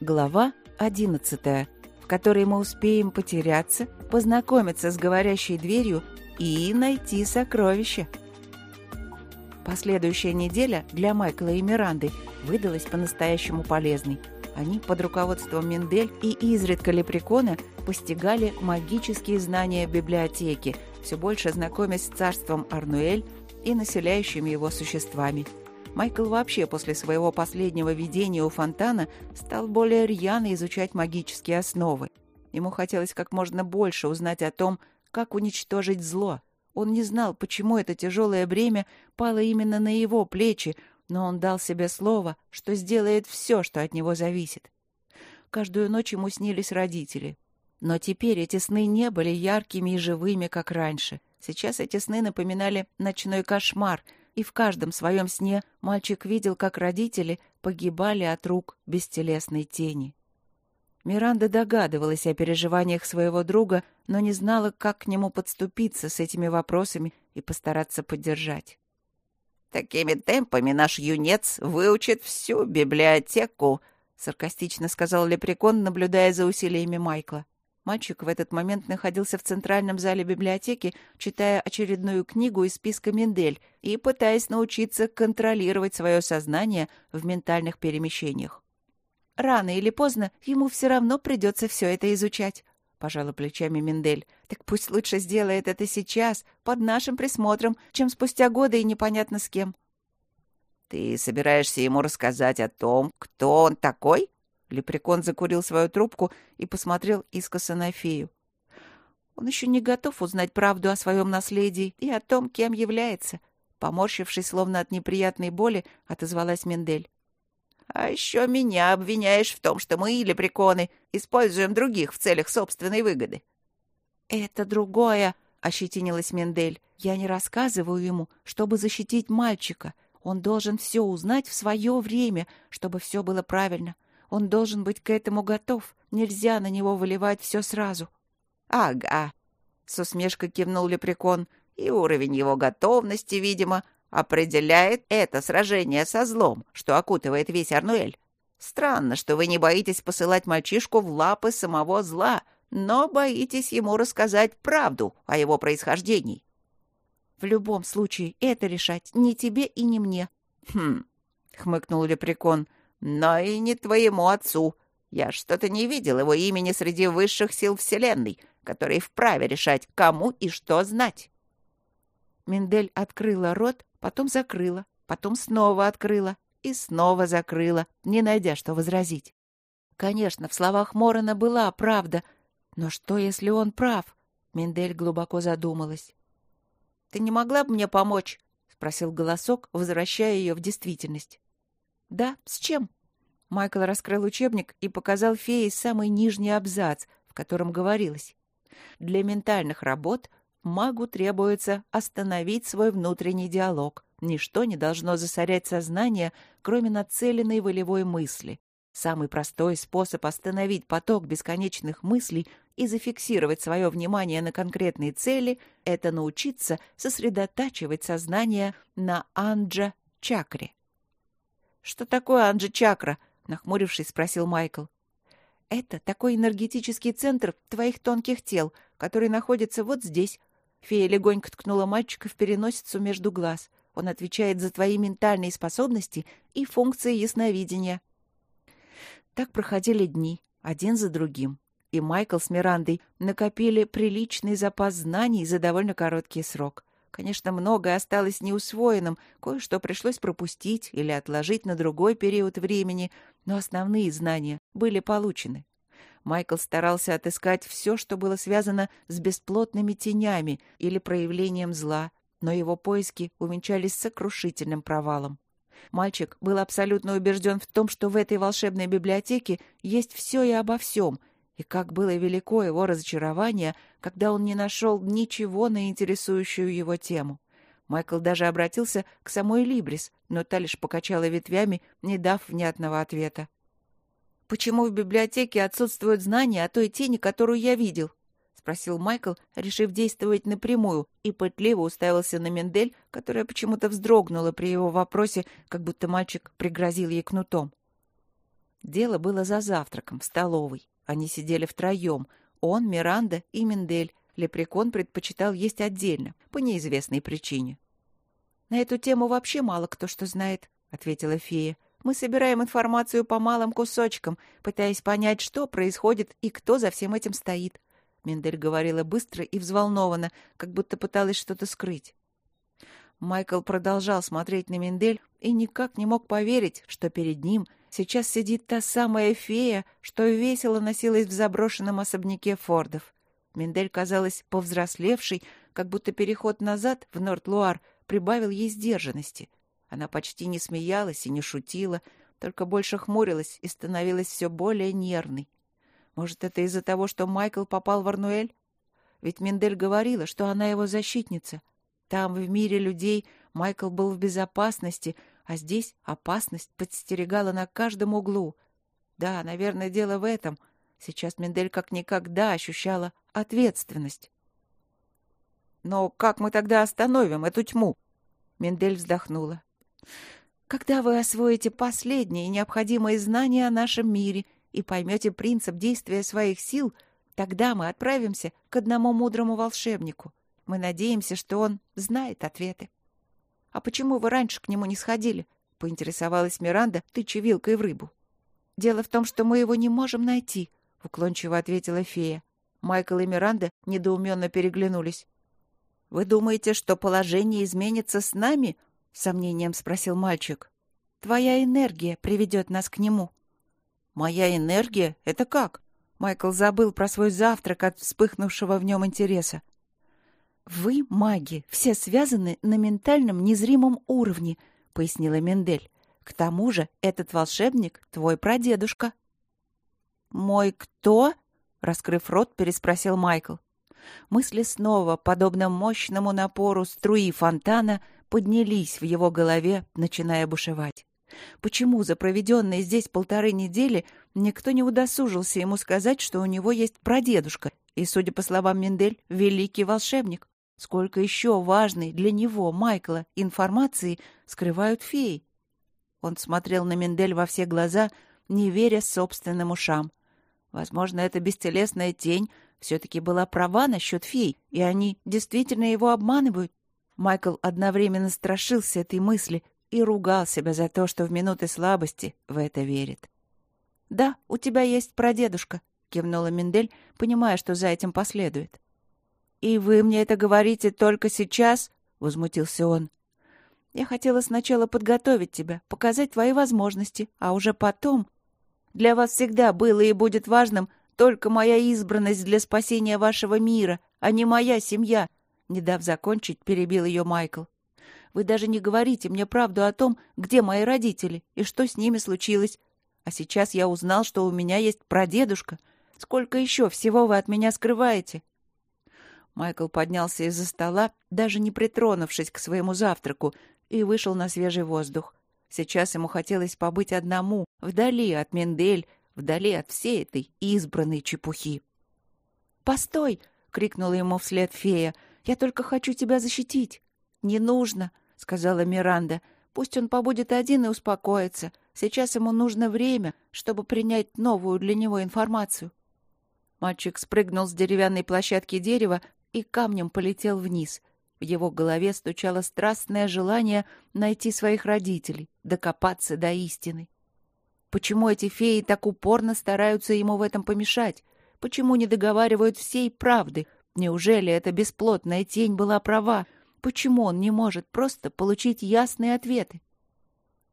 Глава 11, в которой мы успеем потеряться, познакомиться с говорящей дверью и найти сокровища. Последующая неделя для Майкла и Миранды выдалась по-настоящему полезной. Они под руководством Мендель и изредка Лепрекона постигали магические знания библиотеки, все больше знакомясь с царством Арнуэль и населяющими его существами. Майкл вообще после своего последнего видения у фонтана стал более рьяно изучать магические основы. Ему хотелось как можно больше узнать о том, как уничтожить зло. Он не знал, почему это тяжелое бремя пало именно на его плечи, но он дал себе слово, что сделает все, что от него зависит. Каждую ночь ему снились родители. Но теперь эти сны не были яркими и живыми, как раньше. Сейчас эти сны напоминали ночной кошмар, и в каждом своем сне мальчик видел, как родители погибали от рук бестелесной тени. Миранда догадывалась о переживаниях своего друга, но не знала, как к нему подступиться с этими вопросами и постараться поддержать. «Такими темпами наш юнец выучит всю библиотеку», — саркастично сказал Лепрекон, наблюдая за усилиями Майкла. Мальчик в этот момент находился в центральном зале библиотеки, читая очередную книгу из списка Мендель и пытаясь научиться контролировать свое сознание в ментальных перемещениях. «Рано или поздно ему все равно придется все это изучать», — пожала плечами Мендель. «Так пусть лучше сделает это сейчас, под нашим присмотром, чем спустя годы и непонятно с кем». «Ты собираешься ему рассказать о том, кто он такой?» Лепрекон закурил свою трубку и посмотрел искоса на фею. «Он еще не готов узнать правду о своем наследии и о том, кем является», поморщившись, словно от неприятной боли, отозвалась Мендель. А еще меня обвиняешь в том, что мы, лепреконы, используем других в целях собственной выгоды. — Это другое, — ощетинилась Мендель. — Я не рассказываю ему, чтобы защитить мальчика. Он должен все узнать в свое время, чтобы все было правильно. Он должен быть к этому готов. Нельзя на него выливать все сразу. — Ага, — с усмешкой кивнул лепрекон. — И уровень его готовности, видимо, определяет это сражение со злом, что окутывает весь Арнуэль. Странно, что вы не боитесь посылать мальчишку в лапы самого зла, но боитесь ему рассказать правду о его происхождении. В любом случае, это решать не тебе и не мне. Хм, хмыкнул Лепрекон, но и не твоему отцу. Я что-то не видел его имени среди высших сил Вселенной, которые вправе решать, кому и что знать. Миндель открыла рот, потом закрыла, потом снова открыла и снова закрыла, не найдя, что возразить. Конечно, в словах Морона была правда, но что, если он прав? Миндель глубоко задумалась. — Ты не могла бы мне помочь? — спросил голосок, возвращая ее в действительность. — Да, с чем? Майкл раскрыл учебник и показал фее самый нижний абзац, в котором говорилось. Для ментальных работ магу требуется остановить свой внутренний диалог. Ничто не должно засорять сознание, кроме нацеленной волевой мысли. Самый простой способ остановить поток бесконечных мыслей и зафиксировать свое внимание на конкретной цели — это научиться сосредотачивать сознание на анджа-чакре. «Что такое анджа-чакра?» — нахмурившись, спросил Майкл. «Это такой энергетический центр твоих тонких тел, который находится вот здесь, Фея легонько ткнула мальчика в переносицу между глаз. Он отвечает за твои ментальные способности и функции ясновидения. Так проходили дни, один за другим. И Майкл с Мирандой накопили приличный запас знаний за довольно короткий срок. Конечно, многое осталось неусвоенным, кое-что пришлось пропустить или отложить на другой период времени, но основные знания были получены. Майкл старался отыскать все, что было связано с бесплотными тенями или проявлением зла, но его поиски увенчались сокрушительным провалом. Мальчик был абсолютно убежден в том, что в этой волшебной библиотеке есть все и обо всем, и как было велико его разочарование, когда он не нашел ничего на интересующую его тему. Майкл даже обратился к самой Либрис, но та лишь покачала ветвями, не дав внятного ответа. «Почему в библиотеке отсутствуют знания о той тени, которую я видел?» — спросил Майкл, решив действовать напрямую, и пытливо уставился на Мендель, которая почему-то вздрогнула при его вопросе, как будто мальчик пригрозил ей кнутом. Дело было за завтраком в столовой. Они сидели втроем. Он, Миранда и Мендель. Лепрекон предпочитал есть отдельно, по неизвестной причине. «На эту тему вообще мало кто что знает», — ответила фея. «Мы собираем информацию по малым кусочкам, пытаясь понять, что происходит и кто за всем этим стоит». Мендель говорила быстро и взволнованно, как будто пыталась что-то скрыть. Майкл продолжал смотреть на Мендель и никак не мог поверить, что перед ним сейчас сидит та самая фея, что весело носилась в заброшенном особняке Фордов. Мендель казалась повзрослевшей, как будто переход назад в Норт-Луар прибавил ей сдержанности. Она почти не смеялась и не шутила, только больше хмурилась и становилась все более нервной. Может, это из-за того, что Майкл попал в Арнуэль? Ведь Мендель говорила, что она его защитница — там, в мире людей, Майкл был в безопасности, а здесь опасность подстерегала на каждом углу. Да, наверное, дело в этом. Сейчас Мендель как никогда ощущала ответственность. «Но как мы тогда остановим эту тьму?» Мендель вздохнула. «Когда вы освоите последние необходимые знания о нашем мире и поймете принцип действия своих сил, тогда мы отправимся к одному мудрому волшебнику. Мы надеемся, что он знает ответы. — А почему вы раньше к нему не сходили? — поинтересовалась Миранда, тыча вилкой в рыбу. — Дело в том, что мы его не можем найти, — уклончиво ответила фея. Майкл и Миранда недоуменно переглянулись. — Вы думаете, что положение изменится с нами? — сомнением спросил мальчик. — Твоя энергия приведет нас к нему. — Моя энергия? Это как? Майкл забыл про свой завтрак от вспыхнувшего в нем интереса. «Вы, маги, все связаны на ментальном незримом уровне», — пояснила Мендель. «К тому же этот волшебник — твой прадедушка». «Мой кто?» — раскрыв рот, переспросил Майкл. Мысли снова, подобно мощному напору струи фонтана, поднялись в его голове, начиная бушевать. Почему за проведенные здесь полторы недели никто не удосужился ему сказать, что у него есть прадедушка и, судя по словам Мендель, великий волшебник? Сколько еще важной для него, Майкла, информации скрывают феи? Он смотрел на Мендель во все глаза, не веря собственным ушам. Возможно, эта бестелесная тень все-таки была права насчет фей, и они действительно его обманывают. Майкл одновременно страшился этой мысли и ругал себя за то, что в минуты слабости в это верит. «Да, у тебя есть прадедушка», — кивнула Мендель, понимая, что за этим последует. «И вы мне это говорите только сейчас?» — возмутился он. «Я хотела сначала подготовить тебя, показать твои возможности, а уже потом... Для вас всегда было и будет важным только моя избранность для спасения вашего мира, а не моя семья», — не дав закончить, перебил ее Майкл. «Вы даже не говорите мне правду о том, где мои родители и что с ними случилось. А сейчас я узнал, что у меня есть прадедушка. Сколько еще всего вы от меня скрываете?» Майкл поднялся из-за стола, даже не притронувшись к своему завтраку, и вышел на свежий воздух. Сейчас ему хотелось побыть одному, вдали от Мендель, вдали от всей этой избранной чепухи. «Постой!» — крикнула ему вслед фея. «Я только хочу тебя защитить». «Не нужно», — сказала Миранда. «Пусть он побудет один и успокоится. Сейчас ему нужно время, чтобы принять новую для него информацию». Мальчик спрыгнул с деревянной площадки дерева и камнем полетел вниз. В его голове стучало страстное желание найти своих родителей, докопаться до истины. Почему эти феи так упорно стараются ему в этом помешать? Почему не договаривают всей правды? Неужели эта бесплотная тень была права? Почему он не может просто получить ясные ответы?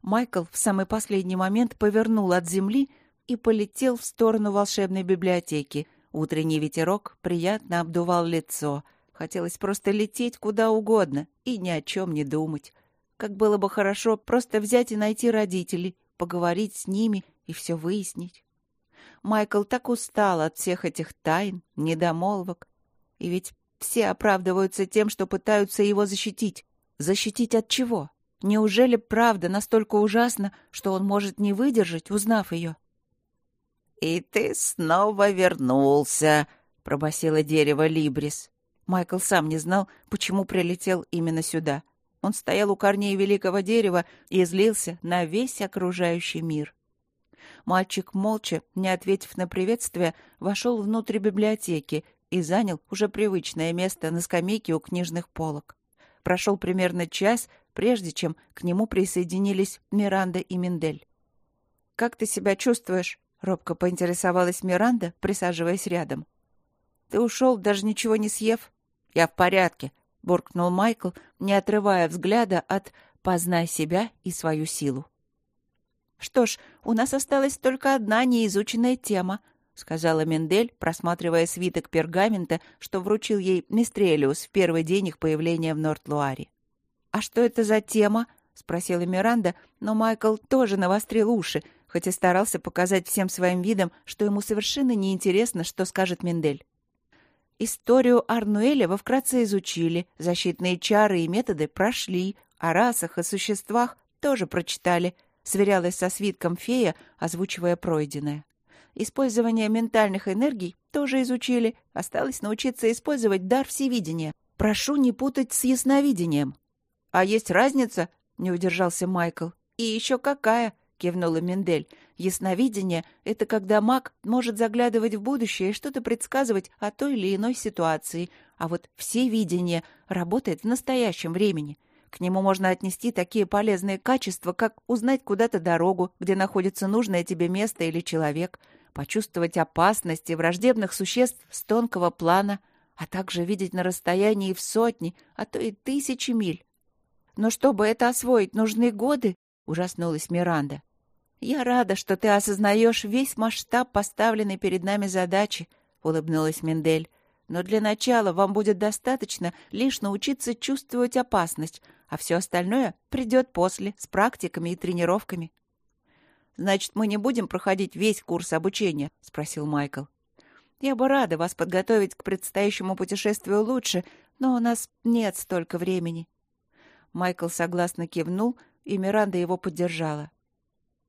Майкл в самый последний момент повернул от земли и полетел в сторону волшебной библиотеки, Утренний ветерок приятно обдувал лицо. Хотелось просто лететь куда угодно и ни о чем не думать. Как было бы хорошо просто взять и найти родителей, поговорить с ними и все выяснить. Майкл так устал от всех этих тайн, недомолвок. И ведь все оправдываются тем, что пытаются его защитить. Защитить от чего? Неужели правда настолько ужасна, что он может не выдержать, узнав ее? «И ты снова вернулся», — пробасило дерево Либрис. Майкл сам не знал, почему прилетел именно сюда. Он стоял у корней великого дерева и злился на весь окружающий мир. мальчик молча, не ответив на приветствие, вошел внутрь библиотеки и занял уже привычное место на скамейке у книжных полок. Прошел примерно час, прежде чем к нему присоединились Миранда и Миндель. «Как ты себя чувствуешь?» — робко поинтересовалась Миранда, присаживаясь рядом. «Ты ушел, даже ничего не съев?» «Я в порядке», — буркнул Майкл, не отрывая взгляда от «познай себя и свою силу». «Что ж, у нас осталась только одна неизученная тема», — сказала Мендель, просматривая свиток пергамента, что вручил ей Мистрелиус в первый день их появления в Норт-Луаре. «А что это за тема?» — спросила Миранда, но Майкл тоже навострил уши, хоть и старался показать всем своим видом, что ему совершенно неинтересно, что скажет Мендель. Историю Арнуэля вы вкратце изучили, защитные чары и методы прошли, о расах и существах тоже прочитали, сверялась со свитком фея, озвучивая пройденное. Использование ментальных энергий тоже изучили. Осталось научиться использовать дар всевидения. Прошу не путать с ясновидением. — А есть разница? — не удержался Майкл. — И еще какая? — кивнула Мендель. — Ясновидение — это когда маг может заглядывать в будущее и что-то предсказывать о той или иной ситуации. А вот всевидение работает в настоящем времени. К нему можно отнести такие полезные качества, как узнать куда-то дорогу, где находится нужное тебе место или человек — почувствовать опасности враждебных существ с тонкого плана, а также видеть на расстоянии в сотни, а то и тысячи миль. Но чтобы это освоить, нужны годы, — ужаснулась Миранда. «Я рада, что ты осознаешь весь масштаб поставленной перед нами задачи», — улыбнулась Мендель. «Но для начала вам будет достаточно лишь научиться чувствовать опасность, а все остальное придет после, с практиками и тренировками». «Значит, мы не будем проходить весь курс обучения?» — спросил Майкл. «Я бы рада вас подготовить к предстоящему путешествию лучше, но у нас нет столько времени». Майкл согласно кивнул, и Миранда его поддержала.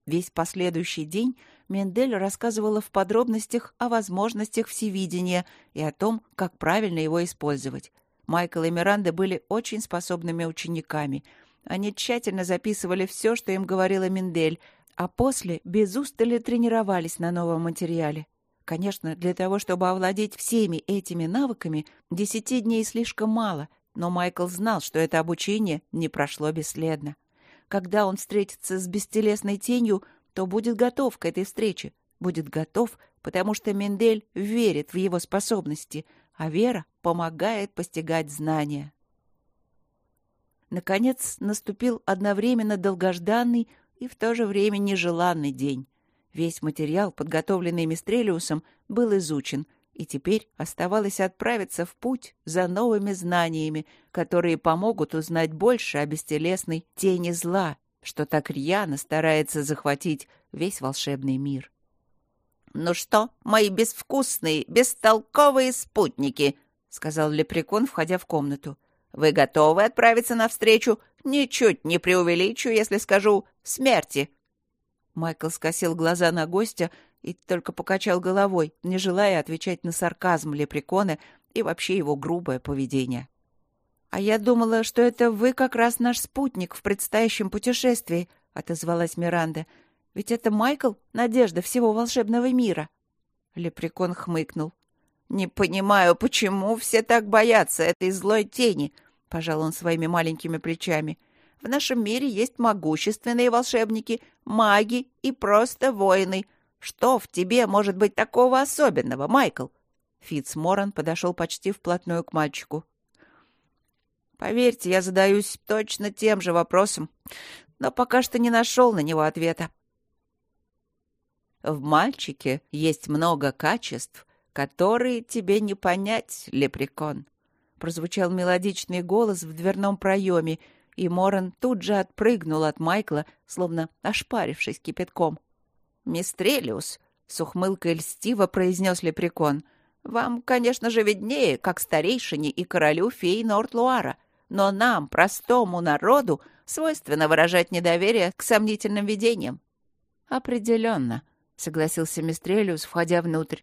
Весь последующий день Мендель рассказывала в подробностях о возможностях всевидения и о том, как правильно его использовать. Майкл и Миранда были очень способными учениками. Они тщательно записывали все, что им говорила Мендель, а после без устали тренировались на новом материале. Конечно, для того, чтобы овладеть всеми этими навыками, десяти дней слишком мало, но Майкл знал, что это обучение не прошло бесследно. Когда он встретится с бестелесной тенью, то будет готов к этой встрече. Будет готов, потому что Мендель верит в его способности, а вера помогает постигать знания. Наконец наступил одновременно долгожданный, и в то же время нежеланный день. Весь материал, подготовленный Мистрелиусом, был изучен, и теперь оставалось отправиться в путь за новыми знаниями, которые помогут узнать больше о бестелесной тени зла, что так рьяно старается захватить весь волшебный мир. «Ну что, мои безвкусные, бестолковые спутники!» — сказал Лепрекон, входя в комнату. «Вы готовы отправиться навстречу Ничуть не преувеличу, если скажу «смерти». Майкл скосил глаза на гостя и только покачал головой, не желая отвечать на сарказм лепрекона и вообще его грубое поведение. «А я думала, что это вы как раз наш спутник в предстоящем путешествии», — отозвалась Миранда. «Ведь это Майкл — надежда всего волшебного мира». Лепрекон хмыкнул. «Не понимаю, почему все так боятся этой злой тени», — пожал он своими маленькими плечами. «В нашем мире есть могущественные волшебники, маги и просто воины. Что в тебе может быть такого особенного, Майкл?» Фитц Моран подошел почти вплотную к мальчику. «Поверьте, я задаюсь точно тем же вопросом, но пока что не нашел на него ответа». «В мальчике есть много качеств, которые тебе не понять, лепрекон», прозвучал мелодичный голос в дверном проеме, и Моран тут же отпрыгнул от Майкла, словно ошпарившись кипятком. «Мистрелиус», — с ухмылкой льстиво произнес лепрекон, — «вам, конечно же, виднее, как старейшине и королю фей Норт-Луара, но нам, простому народу, свойственно выражать недоверие к сомнительным видениям». «Определенно», — согласился Мистрелиус, входя внутрь.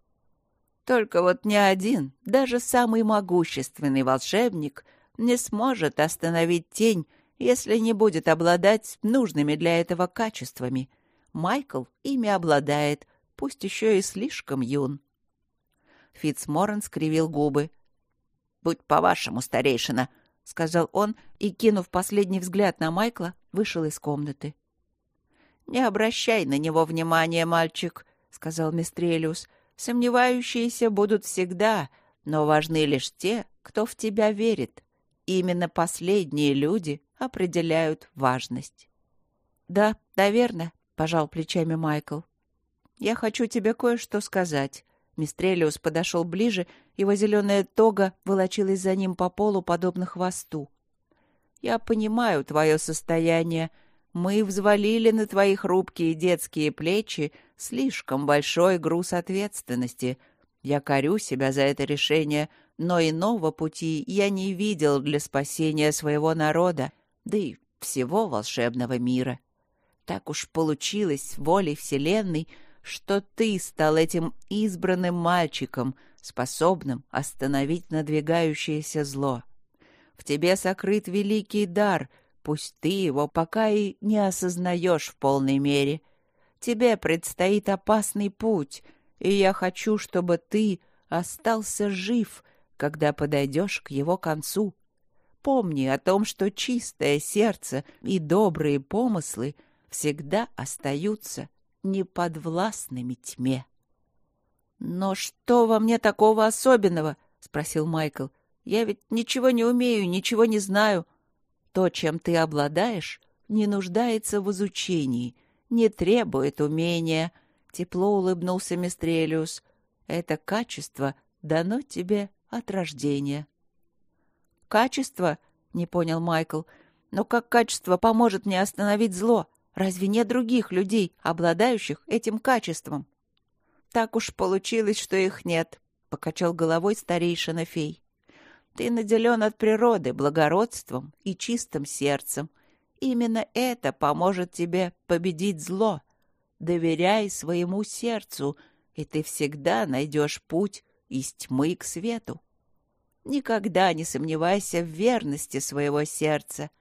Только вот ни один, даже самый могущественный волшебник не сможет остановить тень, если не будет обладать нужными для этого качествами. Майкл ими обладает, пусть еще и слишком юн. Фитцморрен скривил губы. «Будь по-вашему, старейшина», — сказал он и, кинув последний взгляд на Майкла, вышел из комнаты. «Не обращай на него внимания, мальчик», — сказал Мистрелиус. «Сомневающиеся будут всегда, но важны лишь те, кто в тебя верит. Именно последние люди определяют важность». «Да, наверное», — пожал плечами Майкл. «Я хочу тебе кое-что сказать». Мистрелиус подошел ближе, его зеленая тога волочилась за ним по полу, подобно хвосту. «Я понимаю твое состояние. Мы взвалили на твои хрупкие детские плечи слишком большой груз ответственности. Я корю себя за это решение, но иного пути я не видел для спасения своего народа, да и всего волшебного мира. Так уж получилось волей Вселенной, что ты стал этим избранным мальчиком, способным остановить надвигающееся зло. В тебе сокрыт великий дар, пусть ты его пока и не осознаешь в полной мере. Тебе предстоит опасный путь, и я хочу, чтобы ты остался жив, когда подойдешь к его концу. Помни о том, что чистое сердце и добрые помыслы — всегда остаются неподвластными тьме. «Но что во мне такого особенного?» — спросил Майкл. «Я ведь ничего не умею, ничего не знаю. То, чем ты обладаешь, не нуждается в изучении, не требует умения». Тепло улыбнулся Мистрелиус. «Это качество дано тебе от рождения». «Качество?» — не понял Майкл. «Но как качество поможет мне остановить зло?» Разве нет других людей, обладающих этим качеством? Так уж получилось, что их нет, — покачал головой старейшина фей. Ты наделен от природы благородством и чистым сердцем. Именно это поможет тебе победить зло. Доверяй своему сердцу, и ты всегда найдешь путь из тьмы к свету. Никогда не сомневайся в верности своего сердца.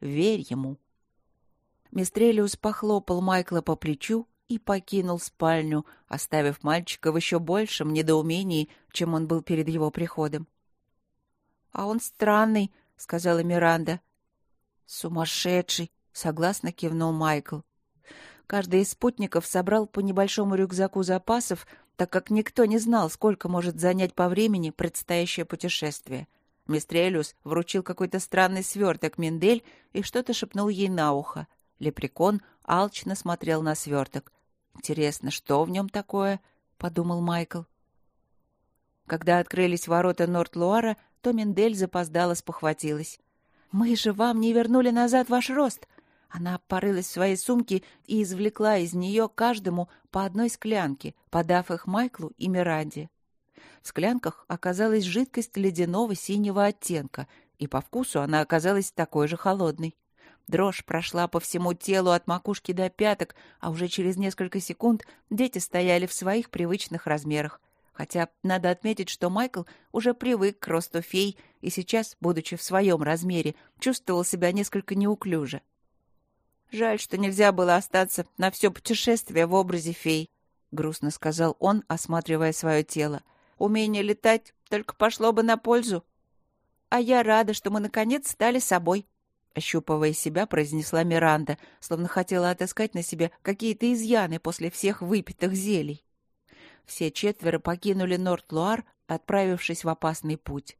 Верь ему. Мистрелиус похлопал Майкла по плечу и покинул спальню, оставив мальчика в еще большем недоумении, чем он был перед его приходом. — А он странный, — сказала Миранда. — Сумасшедший, — согласно кивнул Майкл. Каждый из спутников собрал по небольшому рюкзаку запасов, так как никто не знал, сколько может занять по времени предстоящее путешествие. Мистрелиус вручил какой-то странный сверток Миндель и что-то шепнул ей на ухо. Лепрекон алчно смотрел на сверток. «Интересно, что в нем такое?» — подумал Майкл. Когда открылись ворота Норт-Луара, то Мендель запоздала спохватилась. «Мы же вам не вернули назад ваш рост!» Она порылась в своей сумке и извлекла из нее каждому по одной склянке, подав их Майклу и Миранде. В склянках оказалась жидкость ледяного синего оттенка, и по вкусу она оказалась такой же холодной. Дрожь прошла по всему телу от макушки до пяток, а уже через несколько секунд дети стояли в своих привычных размерах. Хотя надо отметить, что Майкл уже привык к росту фей и сейчас, будучи в своем размере, чувствовал себя несколько неуклюже. «Жаль, что нельзя было остаться на все путешествие в образе фей», — грустно сказал он, осматривая свое тело. «Умение летать только пошло бы на пользу. А я рада, что мы, наконец, стали собой», ощупывая себя, произнесла Миранда, словно хотела отыскать на себе какие-то изъяны после всех выпитых зелий. Все четверо покинули Норт-Луар, отправившись в опасный путь.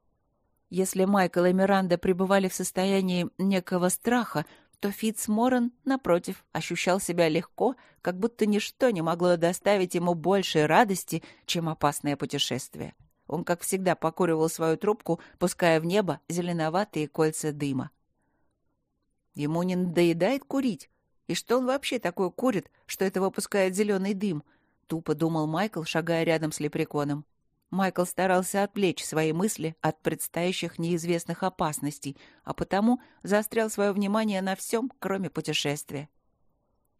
Если Майкл и Миранда пребывали в состоянии некого страха, то Фитц Моррен, напротив, ощущал себя легко, как будто ничто не могло доставить ему большей радости, чем опасное путешествие. Он, как всегда, покуривал свою трубку, пуская в небо зеленоватые кольца дыма. Ему не надоедает курить? И что он вообще такое курит, что это выпускает зеленый дым? Тупо думал Майкл, шагая рядом с лепреконом. Майкл старался отвлечь свои мысли от предстоящих неизвестных опасностей, а потому заострял свое внимание на всем, кроме путешествия.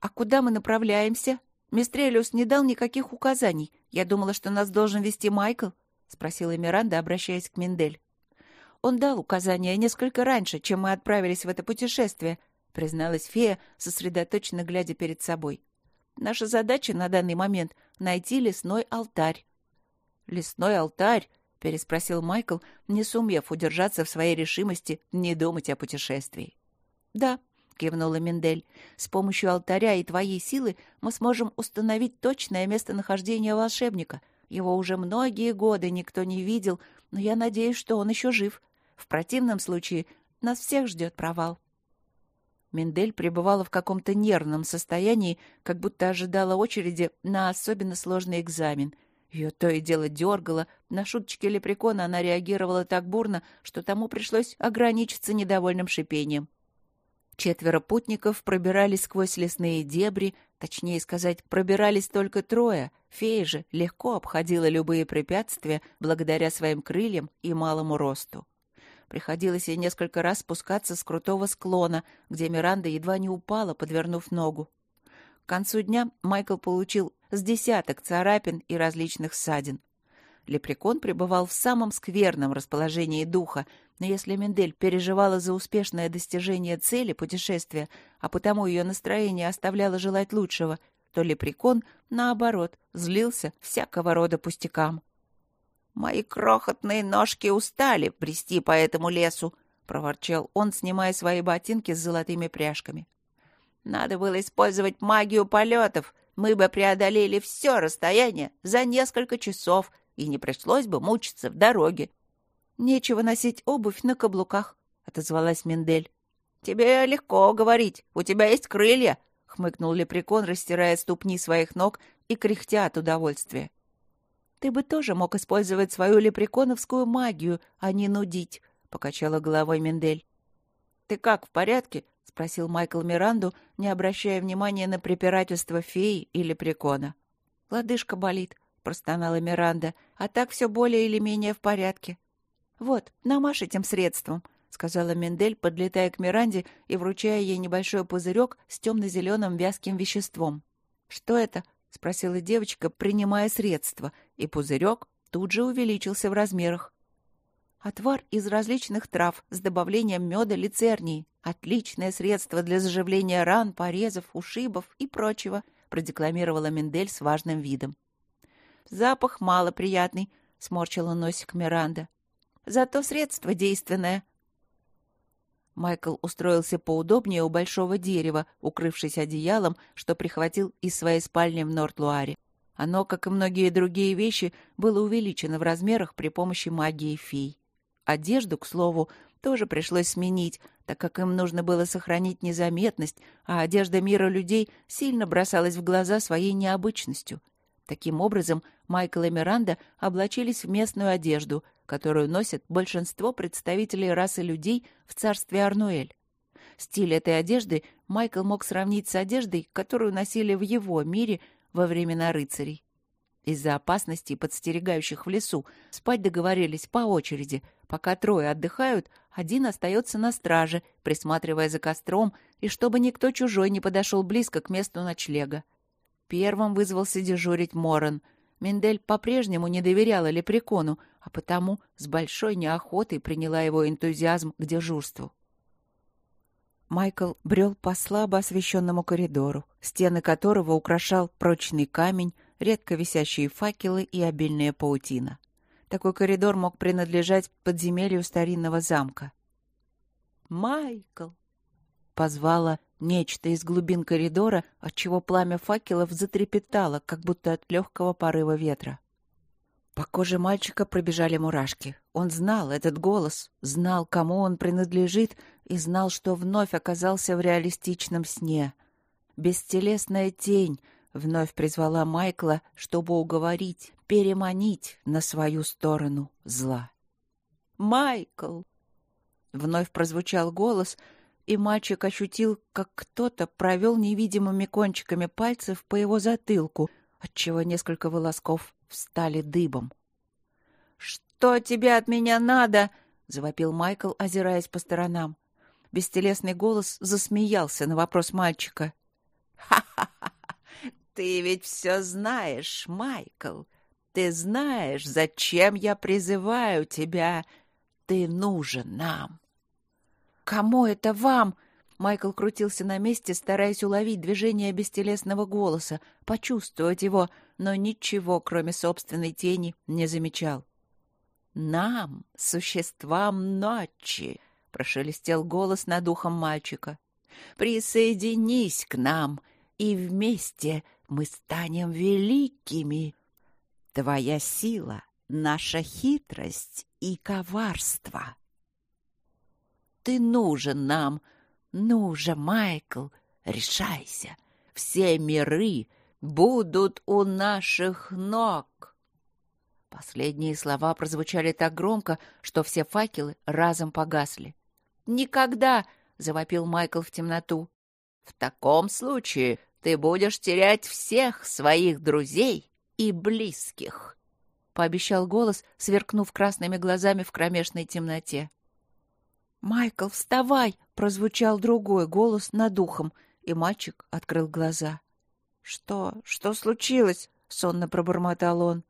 «А куда мы направляемся? Мистрелиус не дал никаких указаний. Я думала, что нас должен вести Майкл», — спросила Миранда, обращаясь к Миндель. Он дал указания несколько раньше, чем мы отправились в это путешествие, призналась фея, сосредоточенно глядя перед собой. Наша задача на данный момент — найти лесной алтарь». «Лесной алтарь?» — переспросил Майкл, не сумев удержаться в своей решимости не думать о путешествии. «Да», — кивнула Мендель, — «с помощью алтаря и твоей силы мы сможем установить точное местонахождение волшебника. Его уже многие годы никто не видел, но я надеюсь, что он еще жив. В противном случае нас всех ждет провал». Мендель пребывала в каком-то нервном состоянии, как будто ожидала очереди на особенно сложный экзамен. Ее то и дело дергало, на шуточки лепрекона она реагировала так бурно, что тому пришлось ограничиться недовольным шипением. Четверо путников пробирались сквозь лесные дебри, точнее сказать, пробирались только трое. Фея же легко обходила любые препятствия благодаря своим крыльям и малому росту. Приходилось ей несколько раз спускаться с крутого склона, где Миранда едва не упала, подвернув ногу. К концу дня Майкл получил с десяток царапин и различных ссадин. Лепрекон пребывал в самом скверном расположении духа, но если Мендель переживала за успешное достижение цели путешествия, а потому ее настроение оставляло желать лучшего, то Лепрекон, наоборот, злился всякого рода пустякам. «Мои крохотные ножки устали брести по этому лесу», — проворчал он, снимая свои ботинки с золотыми пряжками. «Надо было использовать магию полетов. Мы бы преодолели все расстояние за несколько часов, и не пришлось бы мучиться в дороге». «Нечего носить обувь на каблуках», — отозвалась Мендель. «Тебе легко говорить. У тебя есть крылья», — хмыкнул лепрекон, растирая ступни своих ног и кряхтя от удовольствия. «Ты бы тоже мог использовать свою лепреконовскую магию, а не нудить», — покачала головой Мендель. «Ты как, в порядке?» — спросил Майкл Миранду, не обращая внимания на препирательство феи и лепрекона. «Лодыжка болит», — простонала Миранда, — «а так все более или менее в порядке». «Вот, намажь этим средством», — сказала Мендель, подлетая к Миранде и вручая ей небольшой пузырек с темно-зеленым вязким веществом. «Что это?» — спросила девочка, принимая средство, и пузырек тут же увеличился в размерах. Отвар из различных трав с добавлением меда лицернии. Отличное средство для заживления ран, порезов, ушибов и прочего, продекламировала Мендель с важным видом. Запах малоприятный, сморщила носик Миранда. Зато средство действенное. Майкл устроился поудобнее у большого дерева, укрывшись одеялом, что прихватил из своей спальни в Норт-Луаре. Оно, как и многие другие вещи, было увеличено в размерах при помощи магии фей. Одежду, к слову, тоже пришлось сменить, так как им нужно было сохранить незаметность, а одежда мира людей сильно бросалась в глаза своей необычностью. Таким образом, Майкл и Миранда облачились в местную одежду, которую носят большинство представителей расы людей в царстве Арнуэль. Стиль этой одежды Майкл мог сравнить с одеждой, которую носили в его мире во времена рыцарей. Из-за опасностей, подстерегающих в лесу, спать договорились по очереди. Пока трое отдыхают, один остается на страже, присматривая за костром, и чтобы никто чужой не подошел близко к месту ночлега. Первым вызвался дежурить Моран — Мендель по-прежнему не доверяла Лепрекону, а потому с большой неохотой приняла его энтузиазм к дежурству. Майкл брел по слабо освещенному коридору, стены которого украшал прочный камень, редко висящие факелы и обильная паутина. Такой коридор мог принадлежать подземелью старинного замка. «Майкл!» — позвала Нечто из глубин коридора, отчего пламя факелов затрепетало, как будто от легкого порыва ветра. По коже мальчика пробежали мурашки. Он знал этот голос, знал, кому он принадлежит, и знал, что вновь оказался в реалистичном сне. Бестелесная тень вновь призвала Майкла, чтобы уговорить, переманить на свою сторону зла. «Майкл!» Вновь прозвучал голос — и мальчик ощутил, как кто-то провел невидимыми кончиками пальцев по его затылку, отчего несколько волосков встали дыбом. «Что тебе от меня надо?» — завопил Майкл, озираясь по сторонам. Бестелесный голос засмеялся на вопрос мальчика. «Ха-ха-ха! Ты ведь все знаешь, Майкл. Ты знаешь, зачем я призываю тебя. Ты нужен нам». «Кому это вам?» Майкл крутился на месте, стараясь уловить движение бестелесного голоса, почувствовать его, но ничего, кроме собственной тени, не замечал. «Нам, существам ночи!» — прошелестел голос над ухом мальчика. «Присоединись к нам, и вместе мы станем великими. Твоя сила — наша хитрость и коварство. Ты нужен нам, ну же, Майкл, решайся. Все миры будут у наших ног. Последние слова прозвучали так громко, что все факелы разом погасли. «Никогда!» — завопил Майкл в темноту. «В таком случае ты будешь терять всех своих друзей и близких», — пообещал голос, сверкнув красными глазами в кромешной темноте. «Майкл, вставай!» — прозвучал другой голос над ухом, и мальчик открыл глаза. «Что? Что случилось?» — сонно пробормотал он.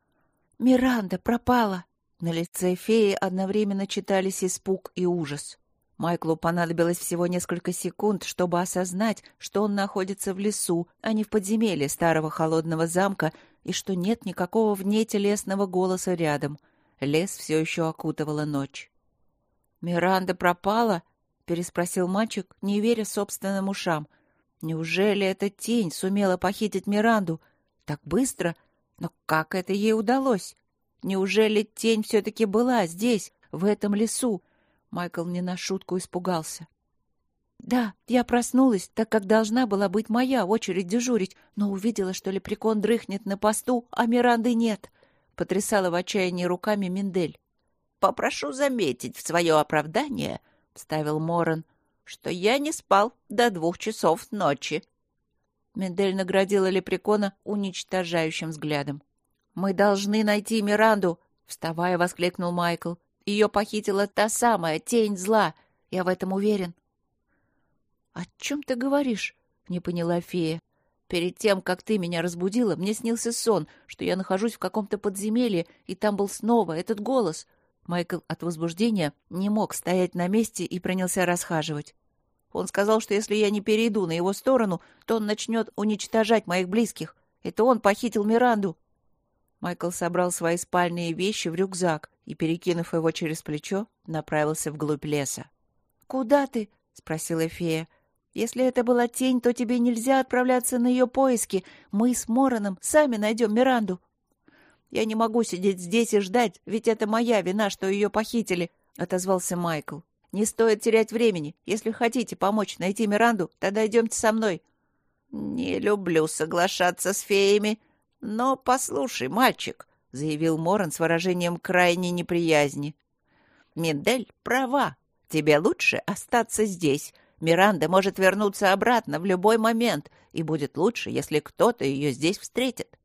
«Миранда пропала!» На лице феи одновременно читались испуг и ужас. Майклу понадобилось всего несколько секунд, чтобы осознать, что он находится в лесу, а не в подземелье старого холодного замка, и что нет никакого вне телесного голоса рядом. Лес все еще окутывала ночь. «Миранда пропала?» — переспросил мальчик, не веря собственным ушам. «Неужели эта тень сумела похитить Миранду? Так быстро? Но как это ей удалось? Неужели тень все-таки была здесь, в этом лесу?» Майкл не на шутку испугался. «Да, я проснулась, так как должна была быть моя очередь дежурить, но увидела, что лепрекон дрыхнет на посту, а Миранды нет», — потрясала в отчаянии руками Миндель. «Попрошу заметить в свое оправдание», — вставил Моран, «что я не спал до двух часов ночи». Миндель наградила лепрекона уничтожающим взглядом. «Мы должны найти Миранду!» — вставая, воскликнул Майкл. Ее похитила та самая тень зла. Я в этом уверен. — О чем ты говоришь? — не поняла фея. Перед тем, как ты меня разбудила, мне снился сон, что я нахожусь в каком-то подземелье, и там был снова этот голос. Майкл от возбуждения не мог стоять на месте и принялся расхаживать. Он сказал, что если я не перейду на его сторону, то он начнет уничтожать моих близких. Это он похитил Миранду. Майкл собрал свои спальные вещи в рюкзак и, перекинув его через плечо, направился вглубь леса. «Куда ты?» — спросила фея. «Если это была тень, то тебе нельзя отправляться на ее поиски. Мы с Мороном сами найдем Миранду». «Я не могу сидеть здесь и ждать, ведь это моя вина, что ее похитили», — отозвался Майкл. «Не стоит терять времени. Если хотите помочь найти Миранду, тогда идемте со мной». «Не люблю соглашаться с феями», «Но послушай, мальчик», — заявил Моран с выражением крайней неприязни. «Миндель права. Тебе лучше остаться здесь. Миранда может вернуться обратно в любой момент, и будет лучше, если кто-то ее здесь встретит».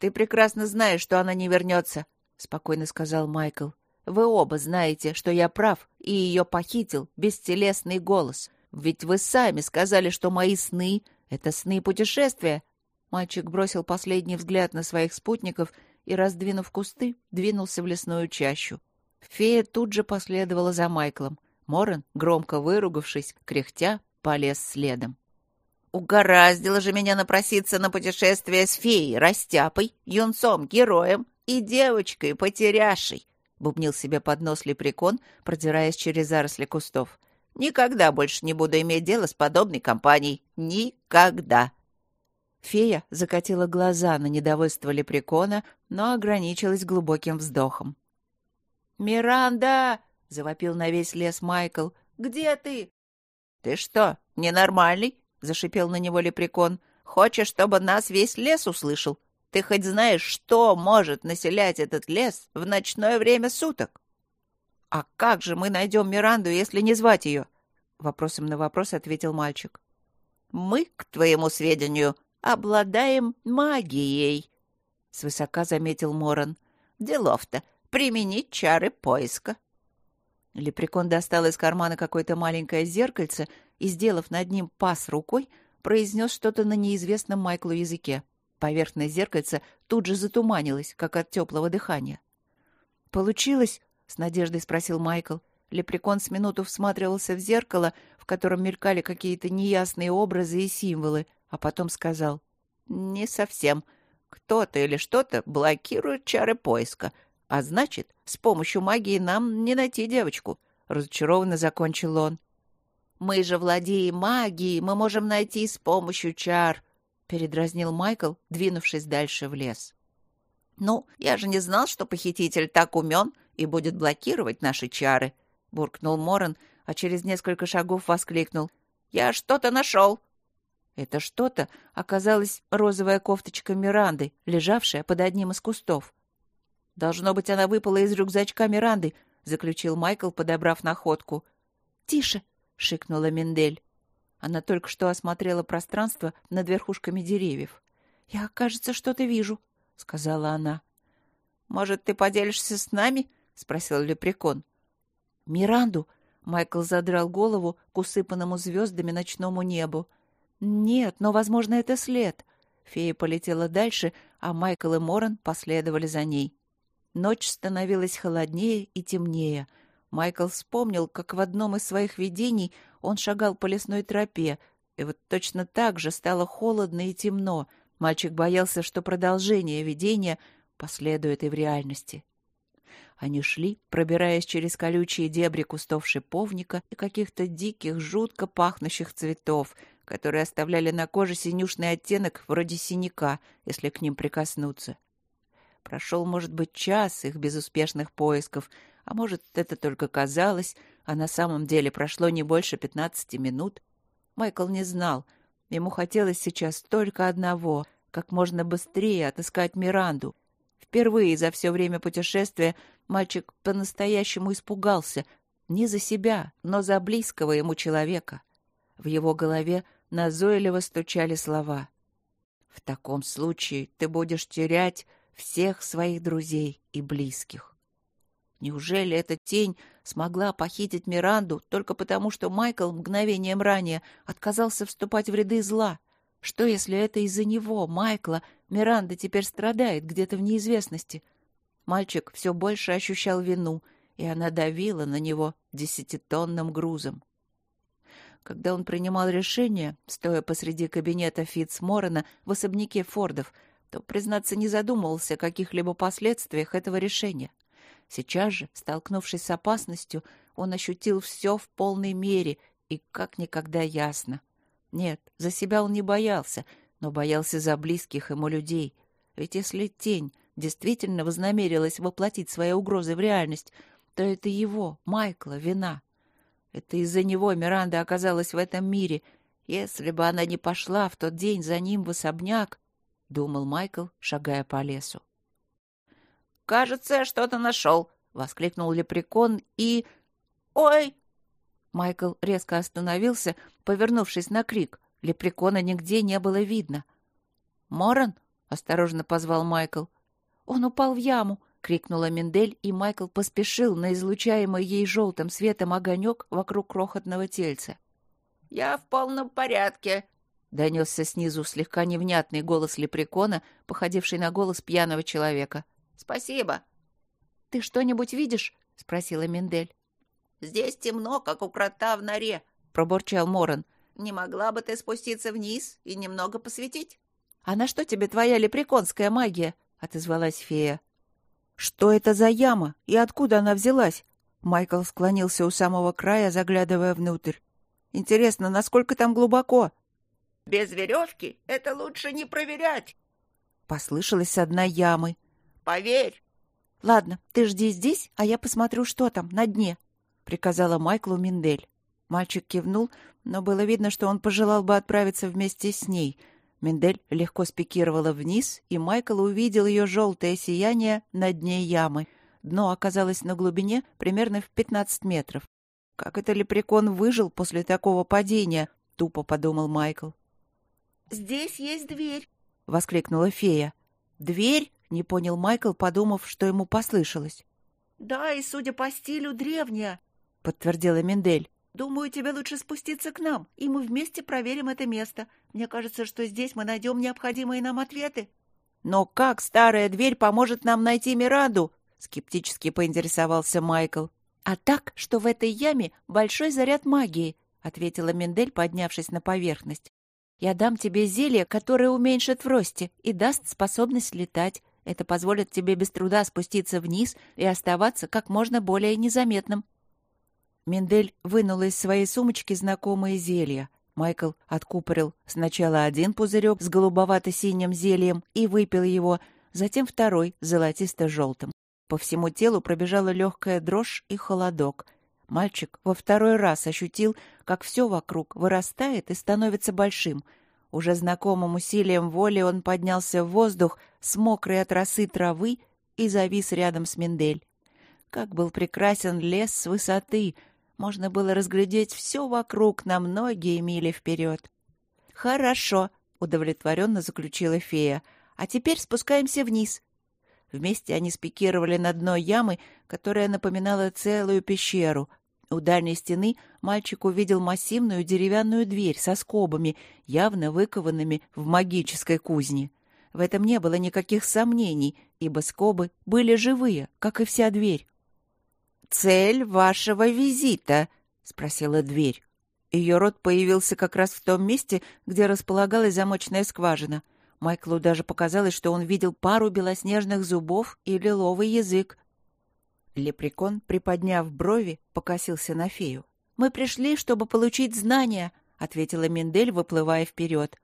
«Ты прекрасно знаешь, что она не вернется», — спокойно сказал Майкл. «Вы оба знаете, что я прав, и ее похитил бестелесный голос. Ведь вы сами сказали, что мои сны — это сны путешествия, Мальчик бросил последний взгляд на своих спутников и, раздвинув кусты, двинулся в лесную чащу. Фея тут же последовала за Майклом. Моран, громко выругавшись, кряхтя, полез следом. «Угораздило же меня напроситься на путешествие с феей, растяпой, юнцом, героем и девочкой-потеряшей!» — бубнил себе под нос лепрекон, продираясь через заросли кустов. «Никогда больше не буду иметь дело с подобной компанией. Никогда!» Фея закатила глаза на недовольство лепрекона, но ограничилась глубоким вздохом. «Миранда!» — завопил на весь лес Майкл. «Где ты?» «Ты что, ненормальный?» — зашипел на него лепрекон. «Хочешь, чтобы нас весь лес услышал? Ты хоть знаешь, что может населять этот лес в ночное время суток?» «А как же мы найдем Миранду, если не звать ее?» Вопросом на вопрос ответил мальчик. «Мы, к твоему сведению, обладаем магией», — свысока заметил Моран. «Делов-то применить чары поиска». Лепрекон достал из кармана какое-то маленькое зеркальце и, сделав над ним пас рукой, произнес что-то на неизвестном Майклу языке. Поверхность зеркальца тут же затуманилась, как от теплого дыхания. «Получилось?» — с надеждой спросил Майкл. Лепрекон с минуту всматривался в зеркало, в котором мелькали какие-то неясные образы и символы, а потом сказал «Не совсем. Кто-то или что-то блокирует чары поиска, а значит, с помощью магии нам не найти девочку», — разочарованно закончил он. «Мы же владеем магией, мы можем найти с помощью чар», — передразнил Майкл, двинувшись дальше в лес. «Ну, я же не знал, что похититель так умен и будет блокировать наши чары», — буркнул Моран, а через несколько шагов воскликнул. «Я что-то нашел!» Это что-то оказалась розовая кофточка Миранды, лежавшая под одним из кустов. «Должно быть, она выпала из рюкзачка Миранды», — заключил Майкл, подобрав находку. «Тише!» — шикнула Мендель. Она только что осмотрела пространство над верхушками деревьев. «Я, кажется, что-то вижу», — сказала она. «Может, ты поделишься с нами?» — спросил Лепрекон. «Миранду?» — Майкл задрал голову к усыпанному звездами ночному небу. «Нет, но, возможно, это след». Фея полетела дальше, а Майкл и Моран последовали за ней. Ночь становилась холоднее и темнее. Майкл вспомнил, как в одном из своих видений он шагал по лесной тропе, и вот точно так же стало холодно и темно. Мальчик боялся, что продолжение видения последует и в реальности. Они шли, пробираясь через колючие дебри кустов шиповника и каких-то диких, жутко пахнущих цветов, которые оставляли на коже синюшный оттенок вроде синяка, если к ним прикоснуться. Прошел, может быть, час их безуспешных поисков, а может, это только казалось, а на самом деле прошло не больше пятнадцати минут. Майкл не знал. Ему хотелось сейчас только одного — как можно быстрее отыскать Миранду. Впервые за все время путешествия Мальчик по-настоящему испугался не за себя, но за близкого ему человека. В его голове назойливо стучали слова. «В таком случае ты будешь терять всех своих друзей и близких». Неужели эта тень смогла похитить Миранду только потому, что Майкл мгновением ранее отказался вступать в ряды зла? Что, если это из-за него, Майкла, Миранда теперь страдает где-то в неизвестности? Мальчик все больше ощущал вину, и она давила на него десятитонным грузом. Когда он принимал решение, стоя посреди кабинета Фитцморрена в особняке Фордов, то, признаться, не задумывался о каких-либо последствиях этого решения. Сейчас же, столкнувшись с опасностью, он ощутил все в полной мере и как никогда ясно. Нет, за себя он не боялся, но боялся за близких ему людей. Ведь если тень действительно вознамерилась воплотить свои угрозы в реальность, то это его, Майкла, вина. Это из-за него Миранда оказалась в этом мире. Если бы она не пошла в тот день за ним в особняк, — думал Майкл, шагая по лесу. «Кажется, я что-то нашел!» — воскликнул лепрекон и... «Ой!» Майкл резко остановился, повернувшись на крик. Лепрекона нигде не было видно. «Моран?» — осторожно позвал Майкл. «Он упал в яму!» — крикнула Мендель, и Майкл поспешил на излучаемый ей желтым светом огонек вокруг крохотного тельца. «Я в полном порядке!» — донесся снизу слегка невнятный голос лепрекона, походивший на голос пьяного человека. «Спасибо!» «Ты что-нибудь видишь?» — спросила Мендель. «Здесь темно, как у крота в норе», — пробурчал Моран. «Не могла бы ты спуститься вниз и немного посветить?» «А на что тебе твоя лепреконская магия?» — отозвалась фея. «Что это за яма? И откуда она взялась?» Майкл склонился у самого края, заглядывая внутрь. «Интересно, насколько там глубоко?» «Без веревки это лучше не проверять!» Послышалось с одной ямы. «Поверь!» «Ладно, ты жди здесь, а я посмотрю, что там, на дне», — приказала Майклу Миндель. Мальчик кивнул, но было видно, что он пожелал бы отправиться вместе с ней — Мендель легко спикировала вниз, и Майкл увидел ее желтое сияние на дне ямы. Дно оказалось на глубине примерно в 15 метров. «Как это лепрекон выжил после такого падения?» — тупо подумал Майкл. «Здесь есть дверь!» — воскликнула фея. «Дверь?» — не понял Майкл, подумав, что ему послышалось. «Да, и, судя по стилю, древняя!» — подтвердила Мендель. Думаю, тебе лучше спуститься к нам, и мы вместе проверим это место. Мне кажется, что здесь мы найдем необходимые нам ответы. Но как старая дверь поможет нам найти Мираду? Скептически поинтересовался Майкл. А так, что в этой яме большой заряд магии, — ответила Мендель, поднявшись на поверхность. «Я дам тебе зелье, которое уменьшит в росте и даст способность летать. Это позволит тебе без труда спуститься вниз и оставаться как можно более незаметным». Мендель вынула из своей сумочки знакомые зелья. Майкл откупорил сначала один пузырек с голубовато-синим зельем и выпил его, затем второй, золотисто-желтым. По всему телу пробежала легкая дрожь и холодок. Мальчик во второй раз ощутил, как все вокруг вырастает и становится большим. Уже знакомым усилием воли он поднялся в воздух с мокрой от росы травы и завис рядом с Мендель. Как был прекрасен лес с высоты! Можно было разглядеть все вокруг на многие мили вперед. «Хорошо», — удовлетворенно заключила фея. «А теперь спускаемся вниз». Вместе они спикировали на дно ямы, которая напоминала целую пещеру. У дальней стены мальчик увидел массивную деревянную дверь со скобами, явно выкованными в магической кузне. В этом не было никаких сомнений, ибо скобы были живые, как и вся дверь цель вашего визита?» — спросила дверь. Ее рот появился как раз в том месте, где располагалась замочная скважина. Майклу даже показалось, что он видел пару белоснежных зубов и лиловый язык. Лепрекон, приподняв брови, покосился на фею. «Мы пришли, чтобы получить знания», — ответила Мендель, выплывая вперед.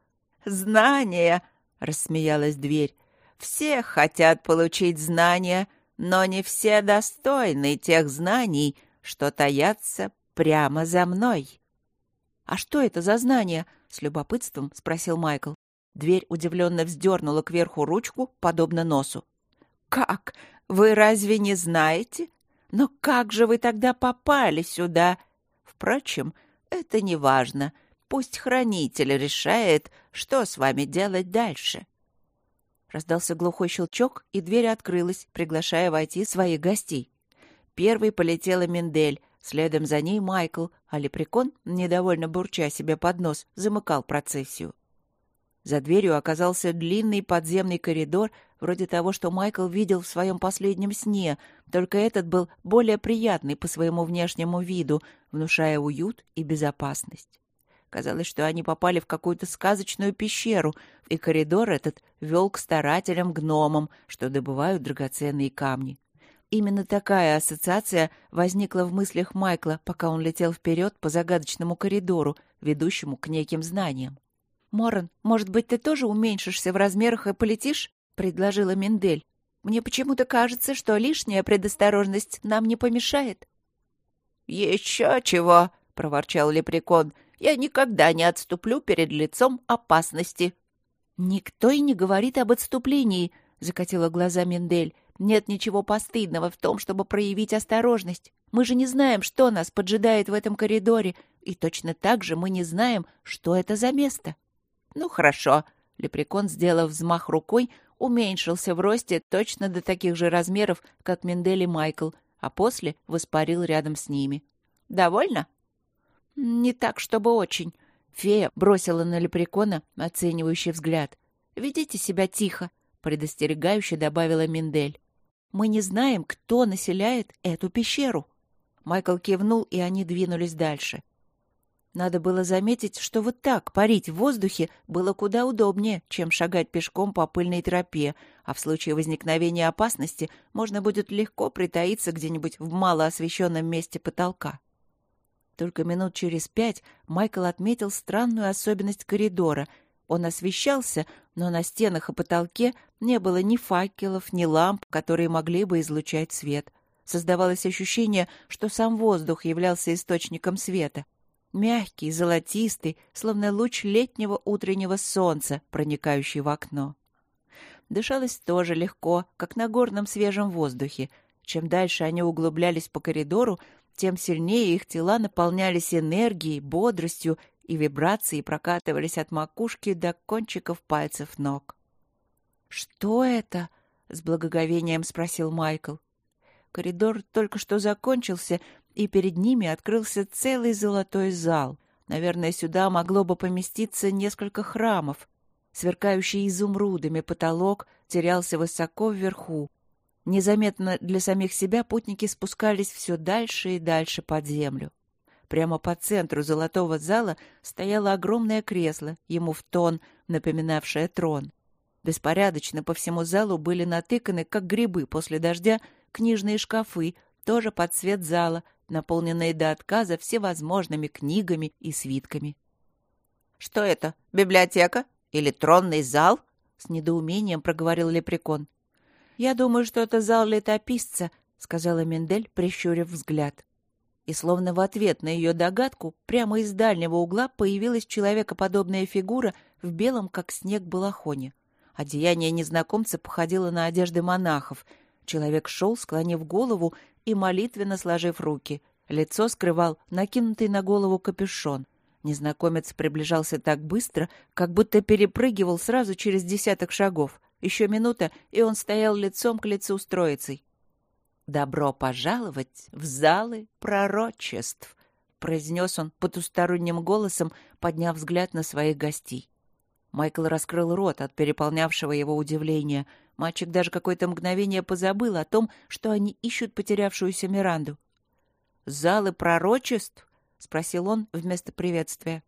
«Знания!» — рассмеялась дверь. «Все хотят получить знания, но не все достойны тех знаний, что таятся прямо за мной. — А что это за знания? — с любопытством спросил Майкл. Дверь удивленно вздернула кверху ручку, подобно носу. — Как? Вы разве не знаете? Но как же вы тогда попали сюда? Впрочем, это не важно. Пусть хранитель решает, что с вами делать дальше. — Раздался глухой щелчок, и дверь открылась, приглашая войти своих гостей. Первый полетела Мендель, следом за ней Майкл, а Лепрекон, недовольно бурча себе под нос, замыкал процессию. За дверью оказался длинный подземный коридор, вроде того, что Майкл видел в своем последнем сне, только этот был более приятный по своему внешнему виду, внушая уют и безопасность. Казалось, что они попали в какую-то сказочную пещеру, и коридор этот вел к старателям-гномам, что добывают драгоценные камни. Именно такая ассоциация возникла в мыслях Майкла, пока он летел вперед по загадочному коридору, ведущему к неким знаниям. «Моран, может быть, ты тоже уменьшишься в размерах и полетишь?» — предложила Мендель. «Мне почему-то кажется, что лишняя предосторожность нам не помешает». «Еще чего!» — проворчал лепрекон — я никогда не отступлю перед лицом опасности. Никто и не говорит об отступлении, закатила глаза Мендель. Нет ничего постыдного в том, чтобы проявить осторожность. Мы же не знаем, что нас поджидает в этом коридоре, и точно так же мы не знаем, что это за место. Ну хорошо, лепрекон, сделав взмах рукой, уменьшился в росте точно до таких же размеров, как Мендель и Майкл, а после воспарил рядом с ними. Довольно? «Не так, чтобы очень». Фея бросила на лепрекона оценивающий взгляд. «Ведите себя тихо», — предостерегающе добавила Миндель. «Мы не знаем, кто населяет эту пещеру». Майкл кивнул, и они двинулись дальше. Надо было заметить, что вот так парить в воздухе было куда удобнее, чем шагать пешком по пыльной тропе, а в случае возникновения опасности можно будет легко притаиться где-нибудь в малоосвещенном месте потолка. Только минут через пять Майкл отметил странную особенность коридора. Он освещался, но на стенах и потолке не было ни факелов, ни ламп, которые могли бы излучать свет. Создавалось ощущение, что сам воздух являлся источником света. Мягкий, золотистый, словно луч летнего утреннего солнца, проникающий в окно. Дышалось тоже легко, как на горном свежем воздухе. Чем дальше они углублялись по коридору, тем сильнее их тела наполнялись энергией, бодростью, и вибрации прокатывались от макушки до кончиков пальцев ног. «Что это?» — с благоговением спросил Майкл. Коридор только что закончился, и перед ними открылся целый золотой зал. Наверное, сюда могло бы поместиться несколько храмов. Сверкающий изумрудами потолок терялся высоко вверху, Незаметно для самих себя путники спускались все дальше и дальше под землю. Прямо по центру золотого зала стояло огромное кресло, ему в тон, напоминавшее трон. Беспорядочно по всему залу были натыканы, как грибы после дождя, книжные шкафы, тоже под цвет зала, наполненные до отказа всевозможными книгами и свитками. «Что это, библиотека или тронный зал?» — с недоумением проговорил лепрекон. «Я думаю, что это зал летописца», — сказала Мендель, прищурив взгляд. И словно в ответ на ее догадку, прямо из дальнего угла появилась человекоподобная фигура в белом, как снег, балахоне. Одеяние незнакомца походило на одежды монахов. Человек шел, склонив голову и молитвенно сложив руки. Лицо скрывал накинутый на голову капюшон. Незнакомец приближался так быстро, как будто перепрыгивал сразу через десяток шагов. Еще минута, и он стоял лицом к лицу с троицей. «Добро пожаловать в залы пророчеств», — произнес он потусторонним голосом, подняв взгляд на своих гостей. Майкл раскрыл рот от переполнявшего его удивления. Мальчик даже какое-то мгновение позабыл о том, что они ищут потерявшуюся Миранду. «Залы пророчеств?» — спросил он вместо приветствия.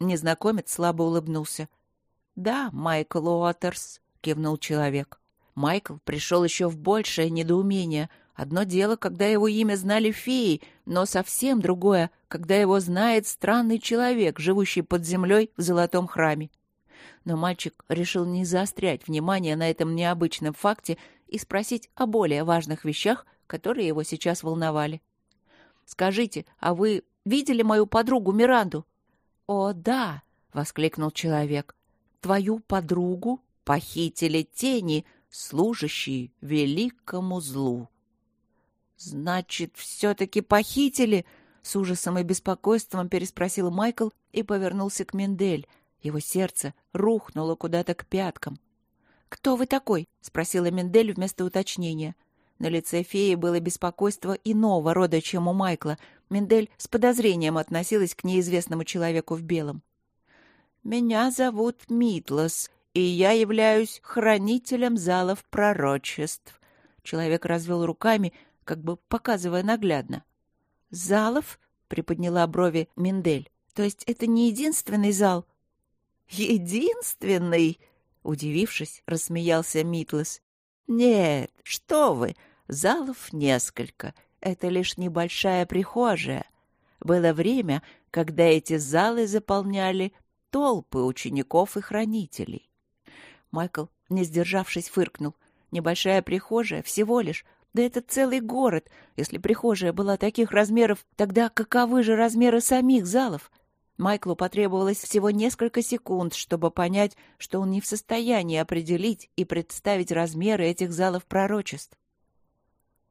Незнакомец слабо улыбнулся. «Да, Майкл Уотерс», — кивнул человек. Майкл пришел еще в большее недоумение. Одно дело, когда его имя знали феи, но совсем другое, когда его знает странный человек, живущий под землей в золотом храме. Но мальчик решил не заострять внимание на этом необычном факте и спросить о более важных вещах, которые его сейчас волновали. «Скажите, а вы видели мою подругу Миранду?» «О, да!» — воскликнул человек. «Твою подругу похитили тени, служащие великому злу. «Значит, все-таки похитили?» — с ужасом и беспокойством переспросил Майкл и повернулся к Мендель. Его сердце рухнуло куда-то к пяткам. «Кто вы такой?» — спросила Мендель вместо уточнения. На лице феи было беспокойство иного рода, чем у Майкла. Мендель с подозрением относилась к неизвестному человеку в белом. «Меня зовут Митлос, и я являюсь хранителем залов пророчеств. Человек развел руками, как бы показывая наглядно. «Залов?» — приподняла брови Миндель. «То есть это не единственный зал?» «Единственный?» — удивившись, рассмеялся Митлес. «Нет, что вы, залов несколько. Это лишь небольшая прихожая. Было время, когда эти залы заполняли толпы учеников и хранителей. Майкл, не сдержавшись, фыркнул. Небольшая прихожая, всего лишь. Да это целый город. Если прихожая была таких размеров, тогда каковы же размеры самих залов? Майклу потребовалось всего несколько секунд, чтобы понять, что он не в состоянии определить и представить размеры этих залов пророчеств.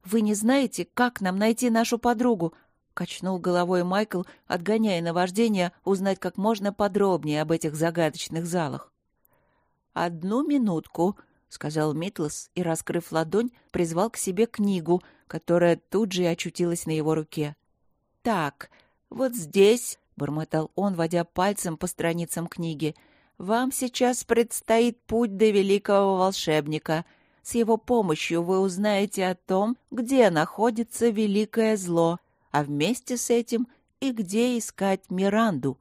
«Вы не знаете, как нам найти нашу подругу?» — качнул головой Майкл, отгоняя наваждение узнать как можно подробнее об этих загадочных залах. «Одну минутку», — сказал Митлс и, раскрыв ладонь, призвал к себе книгу, которая тут же и очутилась на его руке. «Так, вот здесь», — бормотал он, водя пальцем по страницам книги, — «вам сейчас предстоит путь до великого волшебника. С его помощью вы узнаете о том, где находится великое зло, а вместе с этим и где искать Миранду.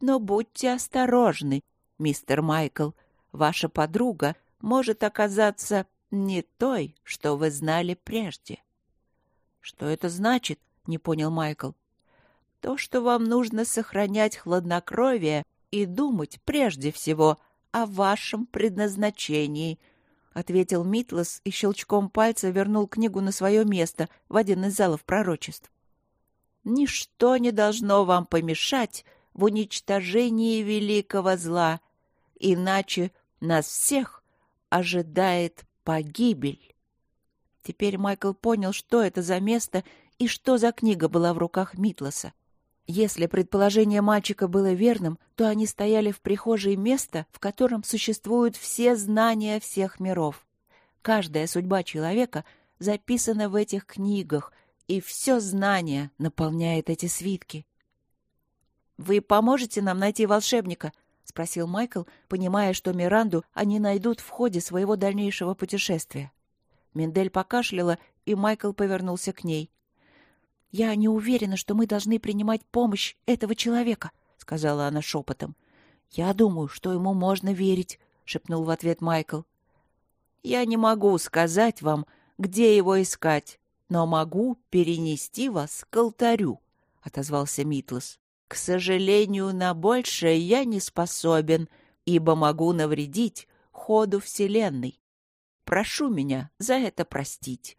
Но будьте осторожны, мистер Майкл» ваша подруга может оказаться не той, что вы знали прежде. — Что это значит? — не понял Майкл. — То, что вам нужно сохранять хладнокровие и думать прежде всего о вашем предназначении, — ответил Митлос и щелчком пальца вернул книгу на свое место в один из залов пророчеств. «Ничто не должно вам помешать в уничтожении великого зла, иначе нас всех ожидает погибель. Теперь Майкл понял, что это за место и что за книга была в руках Митлоса. Если предположение мальчика было верным, то они стояли в прихожей места, в котором существуют все знания всех миров. Каждая судьба человека записана в этих книгах, и все знание наполняет эти свитки. «Вы поможете нам найти волшебника?» — спросил Майкл, понимая, что Миранду они найдут в ходе своего дальнейшего путешествия. Мендель покашляла, и Майкл повернулся к ней. «Я не уверена, что мы должны принимать помощь этого человека», — сказала она шепотом. «Я думаю, что ему можно верить», — шепнул в ответ Майкл. «Я не могу сказать вам, где его искать, но могу перенести вас к алтарю», — отозвался Митлос. «К сожалению, на большее я не способен, ибо могу навредить ходу Вселенной. Прошу меня за это простить.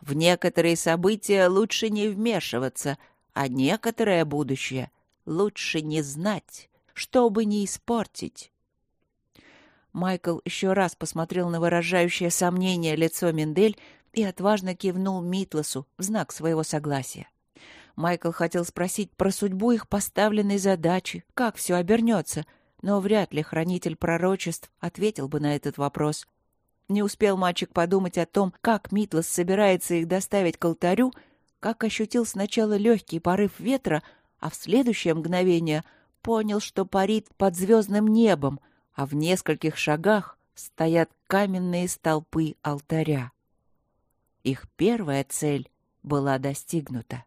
В некоторые события лучше не вмешиваться, а некоторое будущее лучше не знать, чтобы не испортить. Майкл еще раз посмотрел на выражающее сомнение лицо Мендель и отважно кивнул Митлосу в знак своего согласия. Майкл хотел спросить про судьбу их поставленной задачи, как все обернется, но вряд ли хранитель пророчеств ответил бы на этот вопрос — не успел мальчик подумать о том, как Митлос собирается их доставить к алтарю, как ощутил сначала легкий порыв ветра, а в следующее мгновение понял, что парит под звездным небом, а в нескольких шагах стоят каменные столпы алтаря. Их первая цель была достигнута.